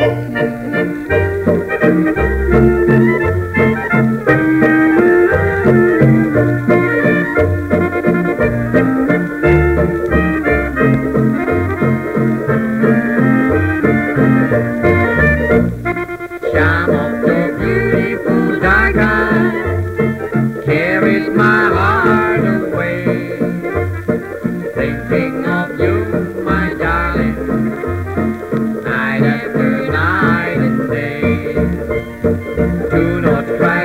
Charm of your beautiful carries my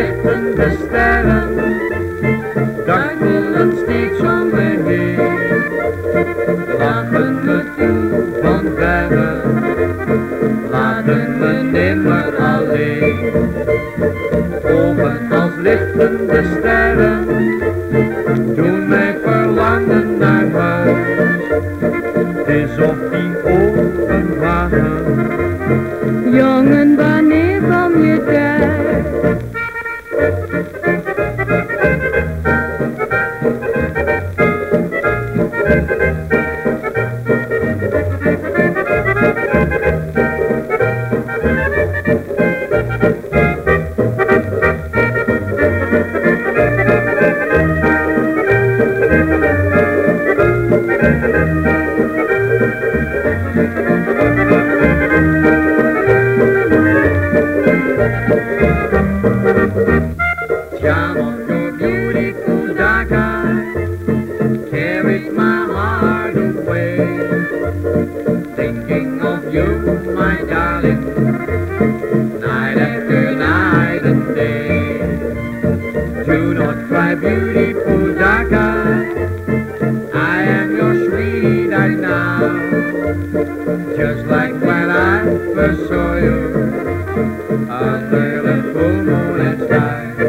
de sterren, duimelen steeds om me heen. Lachen me toe van verre, laten me nimmer alleen. Ogen als lichten de sterren, doen wij verlangen naar huis. Is of die ogen wagen. Jongen, wanneer of your beautiful dark eyes carries my heart away. Thinking of you, my darling, night after night and day. Do not cry, beautiful dark eyes. I am your sweetheart now, just like when I first saw you. Under the full moon and sky.